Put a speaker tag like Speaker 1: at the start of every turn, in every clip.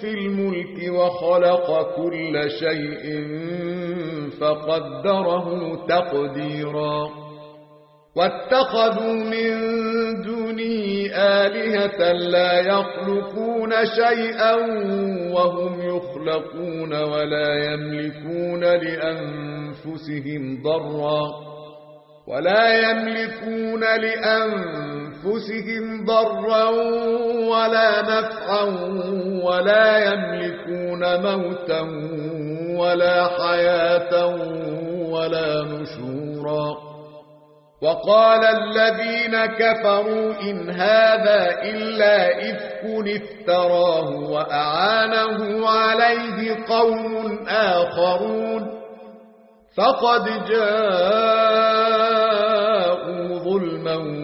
Speaker 1: في الملك وخلق كل شيء فقدره تقديرا. واتخذوا من دونه آلهة لا يخلقون شيئا وهم يخلقون ولا يملكون لأنفسهم ضرًا. ولا يملكون لأنفسهم ضرا ولا نفعا ولا يملكون موتا ولا حياة ولا نشورا. وقال الذين كفروا إن هذا إلا إفك افتراه وأعانه عليه قوم آخرون. فقد جاءوا ظلما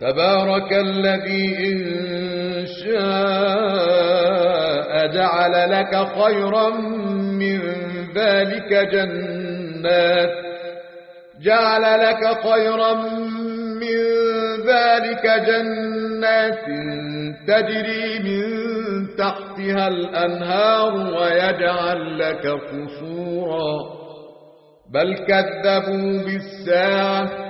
Speaker 1: تبارك الذي إن شاء جعل لك خيرا من ذلك جنات جعل لك خيرا من ذلك جنات تجري من تحتها الأنهار ويجعل لك قصورا. بل كذبوا بالساعة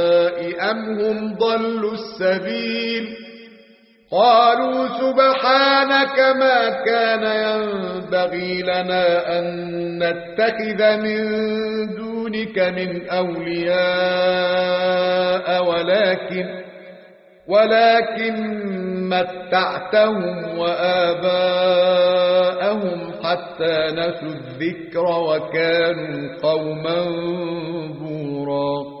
Speaker 1: أم هم ضلوا السبيل قالوا سبحانك ما كان ينبغي لنا أن نتخذ من دونك من أولياء ولكن ولكن متعتهم وآباءهم حتى نسوا الذكر وكانوا قوما بورا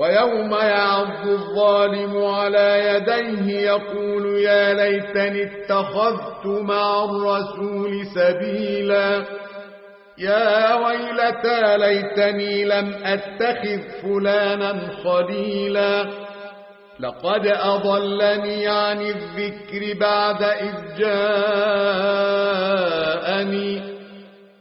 Speaker 1: ويوم يعض الظالم على يديه يقول يا ليتني اتخذت مع الرسول سبيلا. يا ويلتى ليتني لم أتخذ فلانا خليلا لقد أضلني عن الذكر بعد إذ جاءني.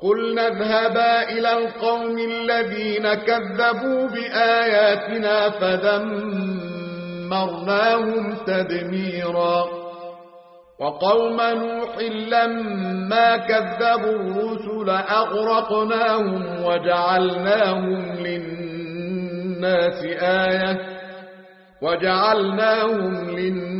Speaker 1: فقلنا اذهبا إلى القوم الذين كذبوا بآياتنا فدمرناهم تدميرا. وقوم نوح لما كذبوا الرسل أغرقناهم وجعلناهم للناس آية وجعلناهم للناس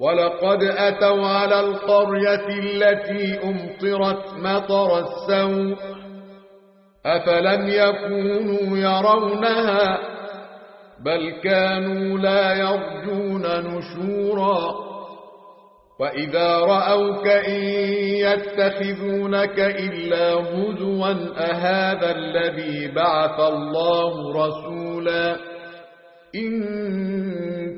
Speaker 1: ولقد أتوا على القرية التي أمطرت مطر السوء أفلم يكونوا يرونها بل كانوا لا يرجون نشورا وإذا رأوك إن يتخذونك إلا هدوا أهذا الذي بعث الله رسولا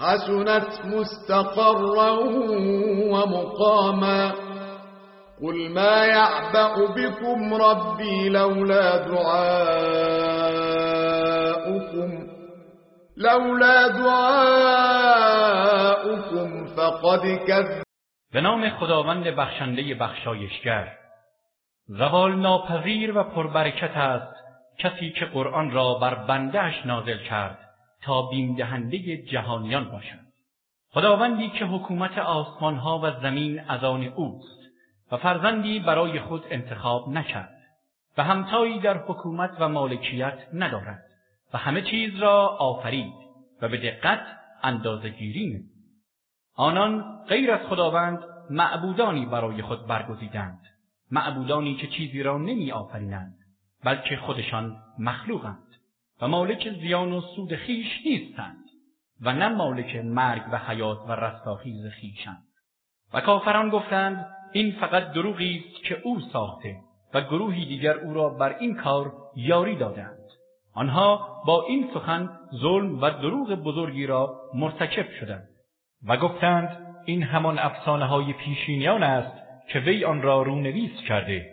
Speaker 1: حسنت مستقرا ومقاما قل ما يعبأ بكم ربي لولا دعاؤكم لولا دعاؤكم فقد كذب
Speaker 2: به نام خداوند بخشنده بخشایشگر زوال ناپذیر و پربرکت است کسی که قرآن را بر بندهش نازل کرد. تا بیم دهنده جهانیان باشند. خداوندی که حکومت آسمانها و زمین از آن اوست و فرزندی برای خود انتخاب نکرد و همتایی در حکومت و مالکیت ندارد و همه چیز را آفرید و به دقت اندازهگیری آنان غیر از خداوند معبودانی برای خود برگزیدند معبودانی که چیزی را نمی آفرینند بلکه خودشان مخلوقند. و مالک زیان و سود خویش نیستند و نه مالک مرگ و حیات و رستاخیز خویشند و کافران گفتند این فقط دروغی است که او ساخته و گروهی دیگر او را بر این کار یاری دادند آنها با این سخن ظلم و دروغ بزرگی را مرتکب شدند و گفتند این همان افسانه های پیشینیان است که وی آن را رونویس کرده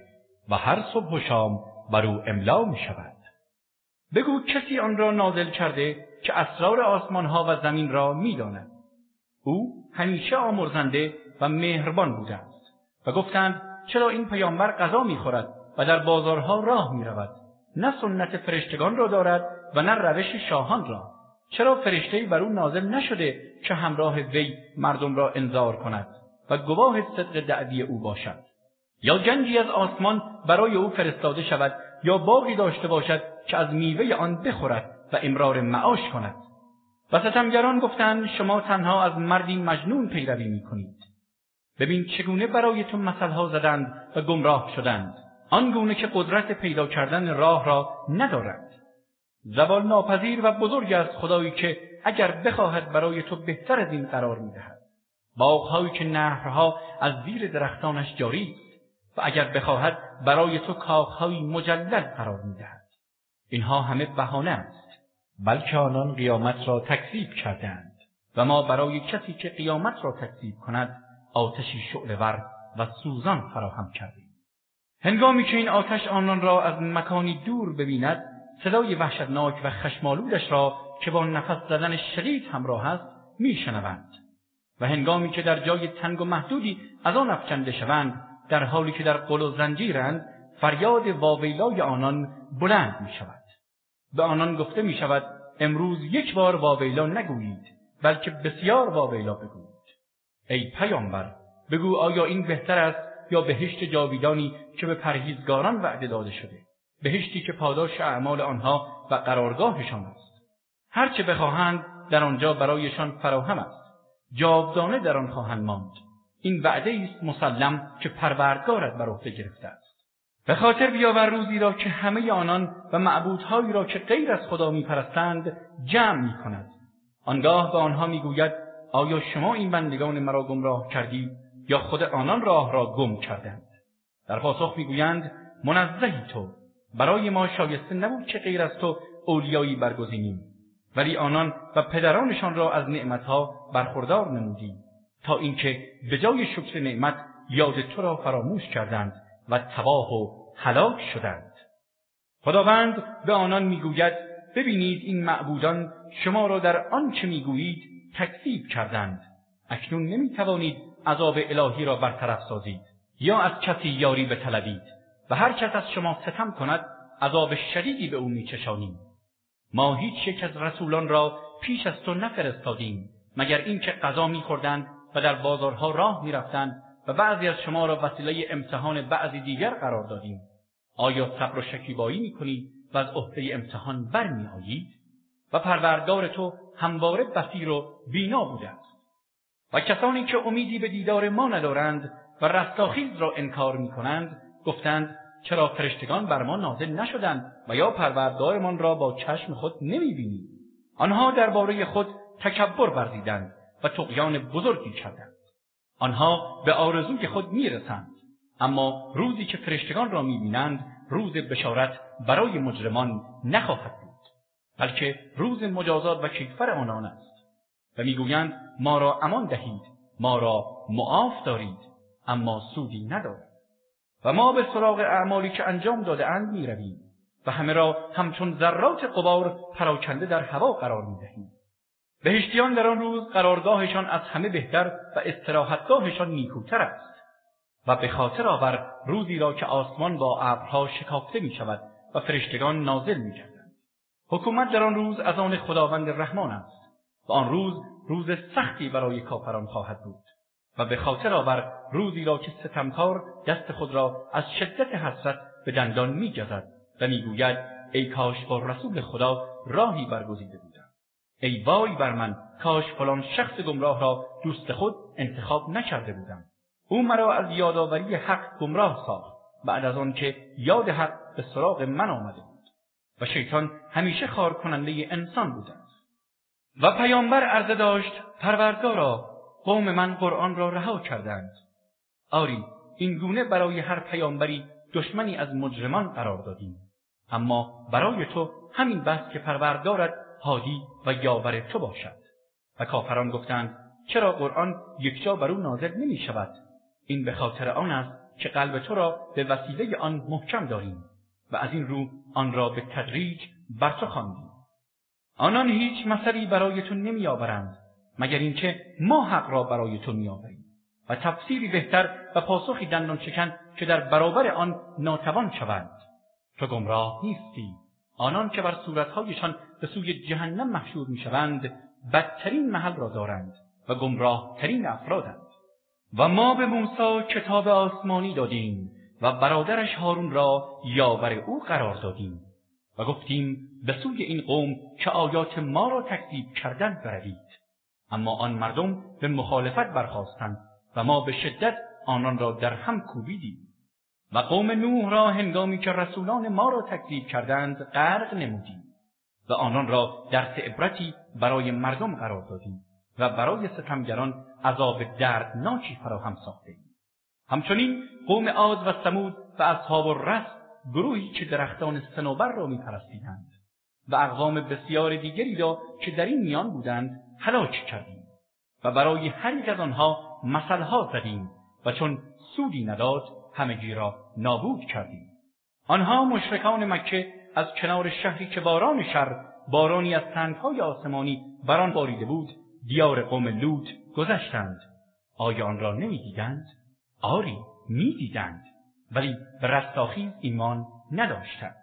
Speaker 2: و هر صبح و شام بر او املا می شود. بگو کسی آن را نازل کرده که اسرار آسمانها و زمین را می‌داند. او همیشه آمرزنده و مهربان بوده است و گفتند چرا این پیامبر غذا می‌خورد و در بازارها راه می‌رود؟ نه سنت فرشتگان را دارد و نه روش شاهان را. چرا فرشته‌ای بر او نازل نشده که همراه وی مردم را انذار کند و گواه صدق دعوی او باشد؟ یا گنجی از آسمان برای او فرستاده شود یا باغی داشته باشد که از میوه آن بخورد و امرار معاش کند. و ستمگران گفتند شما تنها از مردی مجنون پیروی می‌کنید. ببین چگونه برای تو مثلها زدند و گمراه شدند. آنگونه که قدرت پیدا کردن راه را ندارد. زوال ناپذیر و بزرگ است خدایی که اگر بخواهد برای تو بهتر از این قرار می‌دهد. باغهایی که نهرها از زیر درختانش جاری و اگر بخواهد برای تو کاخهایی مجلل قرار می‌دهد. اینها همه بهانه است. بلکه آنان قیامت را تکذیب کردند و ما برای کسی که قیامت را تکذیب کند آتشی شعله‌ور و سوزان فراهم کردیم. هنگامی که این آتش آنان را از مکانی دور ببیند صدای وحشتناک و خشم‌آلودش را که با نفس زدن شدید همراه است می‌شنوند. و هنگامی که در جای تنگ و محدودی از آن افکنده شوند در حالی که در غل و زنجیرند فریاد واویلای آنان بلند می شود. به آنان گفته می شود امروز یک بار واویلا نگویید بلکه بسیار واویلا بگویید. ای پیامبر بگو آیا این بهتر است یا بهشت جاویدانی که به پرهیزگاران وعده داده شده بهشتی که پاداش اعمال آنها و قرارگاهشان است هرچه بخواهند در آنجا برایشان فراهم است جاودانه در آن خواهند ماند این وعده‌ای است مسلم که پروردگارت بر عهده گرفته است. به خاطر بیاور روزی را که همه آنان و معبودهایی را که غیر از خدا می‌پرستند جمع می کند. آنگاه به آنها می‌گوید آیا شما این بندگان مرا گمراه کردید یا خود آنان راه را گم کردند؟ در پاسخ می‌گویند منزهی تو. برای ما شایسته نبود که غیر از تو اولیایی برگزینیم. ولی آنان و پدرانشان را از نعمتها برخوردار نمودیم. تا اینکه به جای شکر نعمت یاد تو را فراموش کردند و تباه و هلاک شدند. خداوند به آنان می‌گوید ببینید این معبودان شما را در آنچه می‌گویید تکذیب کردند. اکنون نمی‌توانید عذاب الهی را برطرف سازید یا از کسی یاری بطلبید و هر کس از شما ستم کند عذاب شدیدی به او می‌چشانیم. ما هیچ یک از رسولان را پیش از تو نفرستادیم مگر اینکه غذا می‌خوردند و در بازارها راه می‌رفتند و بعضی از شما را وسیله امتحان بعضی دیگر قرار دادیم. آیا صبر و شکیبایی می‌کنید و از عهده امتحان برمی‌آیید؟ و پروردگار تو همواره بصیر و بینا بوده است. و کسانی که امیدی به دیدار ما ندارند و رستاخیز را انکار می‌کنند گفتند چرا فرشتگان بر ما نازل نشدند و یا پروردگارمان را با چشم خود نمی‌بینیم؟ آنها درباره خود تکبر ورزیدند. و طغیان بزرگی کردند. آنها به آرزوی خود می‌رسند. اما روزی که فرشتگان را می‌بینند روز بشارت برای مجرمان نخواهد بود بلکه روز مجازات و کیفر آنان است. و می‌گویند ما را امان دهید ما را معاف دارید اما سودی ندارد. و ما به سراغ اعمالی که انجام داده اند می رویم و همه را همچون ذرات غبار پراکنده در هوا قرار می دهیم. بهشتیان در آن روز قرارگاهشان از همه بهتر و استراحتگاهشان نیکوتر است و به خاطر آور روزی را که آسمان با ابرها شکافته می شود و فرشتگان نازل می گردند. حکومت در آن روز از آن خداوند رحمان است و آن روز روز سختی برای کافران خواهد بود و به خاطر آور روزی را که ستمکار دست خود را از شدت حسرت به دندان می‌گزد و می‌گوید ای کاش با رسول خدا راهی برگزیده بودم ای وای بر من کاش فلان شخص گمراه را دوست خود انتخاب نکرده بودم. او مرا از یادآوری حق گمراه ساخت. بعد از آن که یاد حق به سراغ من آمده بود. و شیطان همیشه خوار کننده انسان بوده و پیامبر عرضه داشت پروردگارا قوم من قرآن را رها کردند. آری این گونه برای هر پیامبری دشمنی از مجرمان قرار دادیم. اما برای تو همین بس که پروردگارت هادی و یاور تو باشد. و کافران گفتند چرا قرآن یکجا بر او نازل نمی شود؟ این به خاطر آن است که قلب تو را به وسیله آن محکم داریم و از این رو آن را به تدریج بر تو خواندیم. آنان هیچ مثلی برای تو نمی‌آورند مگر اینکه ما حق را برای تو می‌آوریم و تفسیری بهتر و پاسخی دندان شکن که در برابر آن ناتوان شوند. تو گمراه نیستی. آنان که بر صورتهایشان به سوی جهنم محشور می‌شوند بدترین محل را دارند و گمراه ترین افرادند. و ما به موسی کتاب آسمانی دادیم و برادرش هارون را یاور او قرار دادیم و گفتیم به سوی این قوم که آیات ما را تکذیب کردند بروید. اما آن مردم به مخالفت برخاستند و ما به شدت آنان را در هم کوبیدیم. و قوم نوح را هنگامی که رسولان ما را تکذیب کردند غرق نمودیم. و آنان را در عبرتی برای مردم قرار دادیم و برای ستمگران عذاب دردناکی فراهم ساختیم همچنین قوم عاد و سمود و اصحاب الرس گروهی که درختان صنوبر را میپرستیدند و اقوام بسیار دیگری را که در این میان بودند هلاک کردیم و برای هر یک از آنها مثلها زدیم و چون سودی نداد همگی را نابود کردیم. آنها مشرکان مکه از کنار شهری که باران شر بارانی از سنگهای آسمانی بر آن باریده بود دیار قوم لوط گذشتند. آیا آن را نمی‌دیدند؟ آری می‌دیدند ولی به رستاخیز ایمان نداشتند.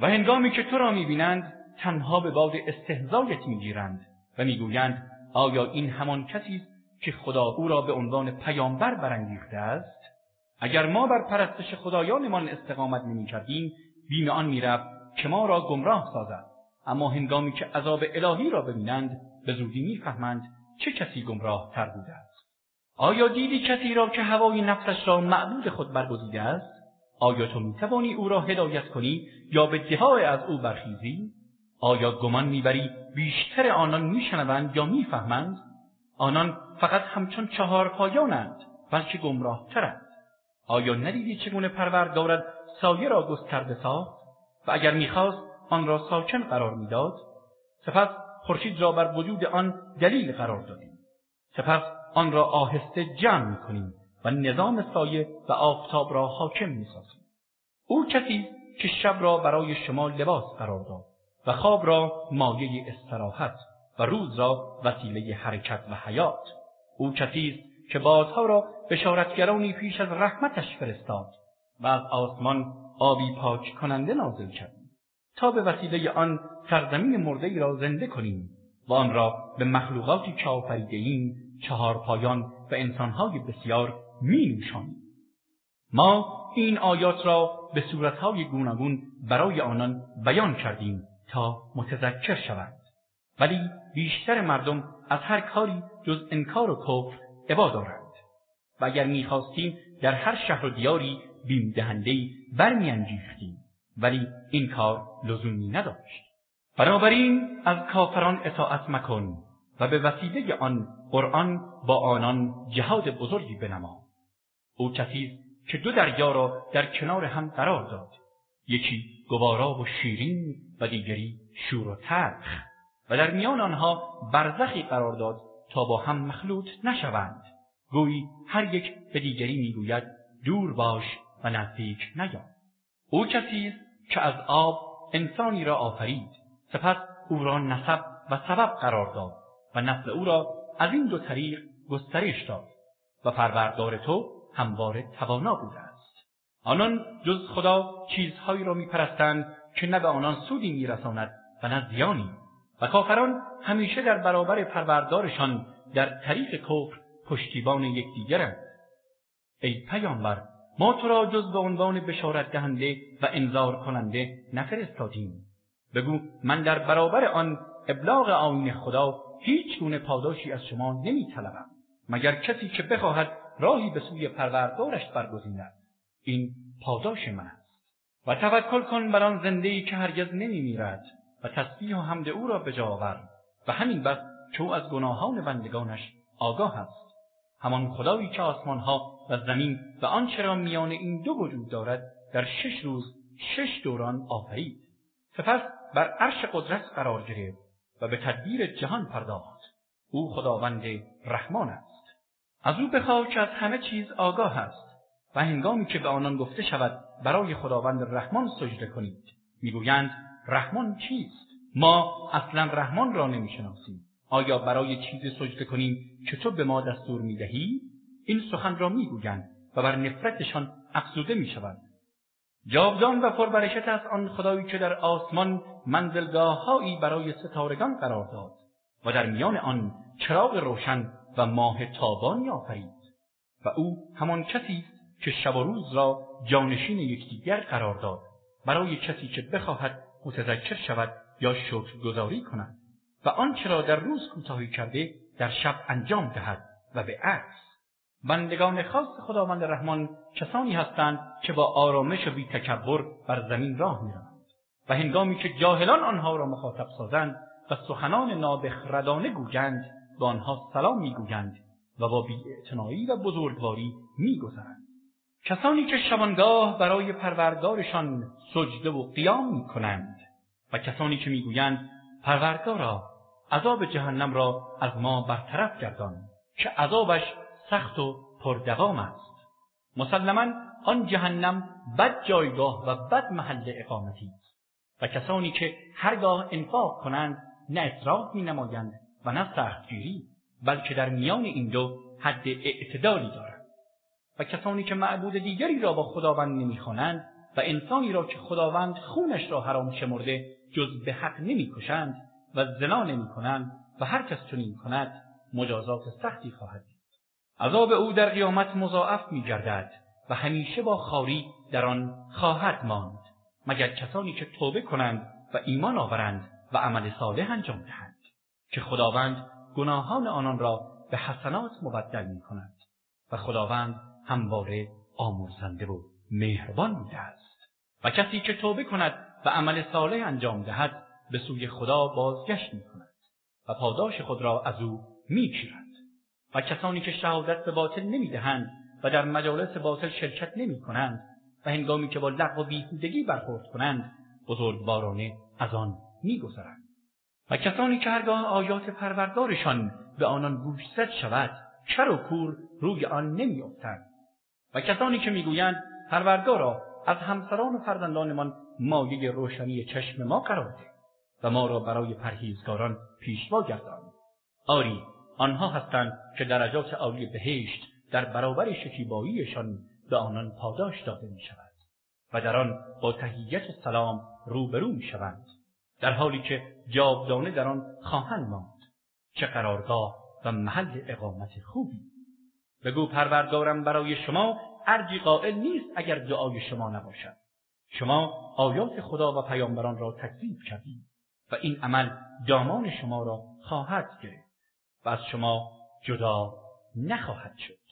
Speaker 2: و هنگامی که تو را می‌بینند تنها به باد استهزایت می‌گیرند و می‌گویند آیا این همان کسی است که خدا او را به عنوان پیامبر برانگیخته است؟ اگر ما بر پرستش خدایانمان استقامت نمی‌کردیم بیم آن می‌رفت که ما را گمراه سازد. اما هنگامی که عذاب الهی را ببینند به زودی می‌فهمند چه کسی گمراه تر بوده است. آیا دیدی کسی را که هوای نفسش را معبود خود برگزیده است؟ آیا تو می‌توانی او را هدایت کنی یا به دفاع از او برخیزی؟ آیا گمان می‌بری بیشتر آنان میشنوند یا می‌فهمند؟ آنان فقط همچون چهار پایانند بلکه گمراهترند. آیا ندیدی چگونه پروردگارت سایه را گسترده ساخت و اگر می‌خواست آن را ساکن قرار می‌داد سپس خورشید را بر وجود آن دلیل قرار دادیم. سپس آن را آهسته جمع می‌کنیم و نظام سایه و آفتاب را حاکم می‌سازیم. او کسی که شب را برای شما لباس قرار داد و خواب را مایه استراحت و روز را وسیله حرکت و حیات. او کسی است که بادها را بشارتگرانی پیش از رحمتش فرستاد و از آسمان آبی پاک کننده نازل کرد. تا به وسیله آن سرزمین مرده ای را زنده کنیم و آن را به مخلوقاتی که آفریده چهار پایان و انسانهای بسیار می نوشانیم. ما این آیات را به صورتهای گوناگون برای آنان بیان کردیم تا متذکر شوند. ولی بیشتر مردم از هر کاری جز انکار و کفر ابا دارند. و اگر می‌خواستیم در هر شهر و دیاری بیم دهنده‌ای برمیانگیختیم. ولی این کار لزومی نداشت. بنابراین از کافران اطاعت مکن و به وسیله آن قرآن با آنان جهاد بزرگی بنما. او کسی که دو دریا را در کنار هم قرار داد. یکی گوارا و شیرین و دیگری شور و تلخ و در میان آنها برزخی قرار داد تا با هم مخلوط نشوند. گویی هر یک به دیگری می‌گوید دور باش و نزدیک نیا او کسی است که از آب انسانی را آفرید. سپس او را نسب و سبب قرار داد و نسل او را از این دو طریق گسترش داد و پروردگار تو همواره توانا بوده است. آنان جز خدا چیزهایی را میپرستند که نه به آنان سودی میرساند و نه زیانی. و کافران همیشه در برابر پروردگارشان در طریق کفر پشتیبان یکدیگرند. ای پیامبر ما تو را جز به عنوان بشارت دهنده و انذار کننده نفرستادیم. بگو من در برابر آن ابلاغ آیین خدا هیچ گونه پاداشی از شما نمیطلبم مگر کسی که بخواهد راهی به سوی پروردگارش برگزیند. این پاداش من است. و توکل کن بر آن زنده ای که هرگز نمیمیرد و تسبیح و حمد او را به جا آور و همین بس که او از گناهان بندگانش آگاه است. همان خدایی که آسمانها و زمین و آنچه را میان این دو وجود دارد در شش روز شش دوران آفرید. سپس بر عرش قدرت قرار گرفت و به تدبیر جهان پرداخت. او خداوند رحمان است. از او بخواه که از همه چیز آگاه است و هنگامی که به آنان گفته شود برای خداوند رحمان سجده کنید می‌گویند رحمان چیست؟ ما اصلا رحمان را نمی‌شناسیم. آیا برای چیزی سجده کنیم که تو به ما دستور می‌دهی؟ این سخن را می‌گویند و بر نفرتشان افزوده می‌شود. جاودان و پربرکت است آن خدایی که در آسمان منزلگاههایی برای ستارگان قرار داد و در میان آن چراغ روشن و ماه تابانی آفرید و او همان کسی است که شب و روز را جانشین یکدیگر قرار داد. برای کسی که بخواهد متذکر شود یا شکرگزاری کند. و آنچه را در روز کوتاهی کرده در شب انجام دهد و به عکس. بندگان خاص خداوند رحمان کسانی هستند که با آرامش و بی تکبر بر زمین راه می‌روند و هنگامی که جاهلان آنها را مخاطب سازند و سخنان نابخردانه گویند به آنها سلام می‌گویند و با بیاعتنایی و بزرگواری میگذرند. کسانی که شبانگاه برای پروردگارشان سجده و قیام می‌کنند و کسانی که می‌گویند پروردگارا عذاب جهنم را از ما برطرف گردان که عذابش سخت و پردوام است. مسلما آن جهنم بد جایگاه و بد محل اقامتی است. و کسانی که هرگاه انفاق کنند نه اسراف می نمایند و نه سختگیری بلکه در میان این دو حد اعتدالی دارند. و کسانی که معبود دیگری را با خداوند نمی‌خوانند و انسانی را که خداوند خونش را حرام شمرده جز به حق نمی‌کشند و زنا نمی‌کنند و هر کس چنین کند مجازات سختی خواهد عذاب او در قیامت مضاعف می گردد و همیشه با خواری در آن خواهد ماند مگر کسانی که توبه کنند و ایمان آورند و عمل صالح انجام دهند. که خداوند گناهان آنان را به حسنات مبدل می کند و خداوند همواره آمرزنده و مهربان بوده است. و کسی که توبه کند و عمل صالح انجام دهد به سوی خدا بازگشت می کند و پاداش خود را از او می و کسانی که شهادت به باطل نمی‌دهند و در مجالس باطل شرکت نمی کنند و هنگامی که با لغو و بیهودگی برخورد کنند بزرگوارانه از آن میگذرند. و کسانی که هرگاه آیات پروردگارشان به آنان گوشزد شود کر و کور روی آن نمیافتند. و کسانی که می‌گویند پروردگارا از همسران و فرزندانمان مایه روشنی چشم ما قرار ده و ما را برای پرهیزگاران پیشوا گردان. آری آنها هستند که درجات عالی بهشت در برابر شکیباییشان به آنان پاداش داده می شود و در آن با تحیت سلام روبرو می شوند در حالی که جاودانه در آن خواهند ماند چه قرارگاه و محل اقامت خوبی. بگو پروردگارم برای شما ارجی قائل نیست اگر دعای شما نباشد. شما آیات خدا و پیامبران را تکذیب کردید. و این عمل دامان شما را خواهد گرفت و از شما جدا نخواهد شد.